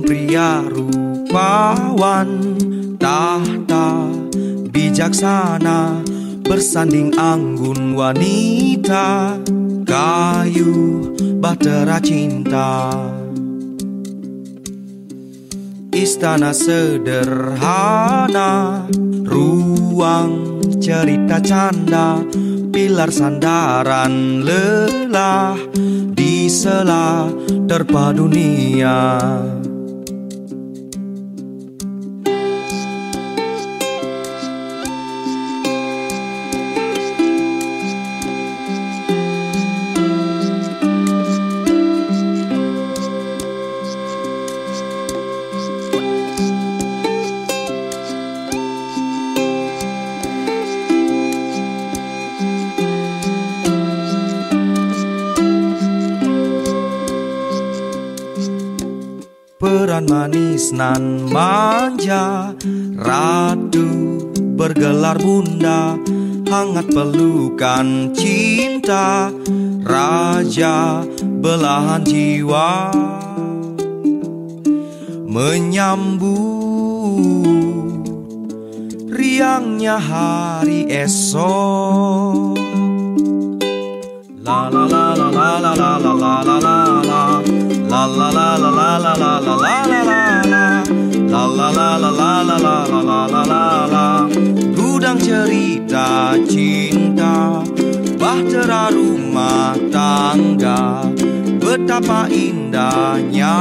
pria rupawan. Tahta bijaksana bersanding anggun wanita. Kayu bahtera cinta. Istana sederhana Ruang cerita canda Pilar sandaran lelah Di sela terpadu dunia Peran manis nan manja Ratu bergelar bunda Hangat pelukan cinta Raja belahan jiwa Menyambut riangnya hari esok La la la la la la la la la la la La la la la la la la la La la la la la la la la la la la la Gudang cerita cinta Bahtera rumah tangga Betapa indahnya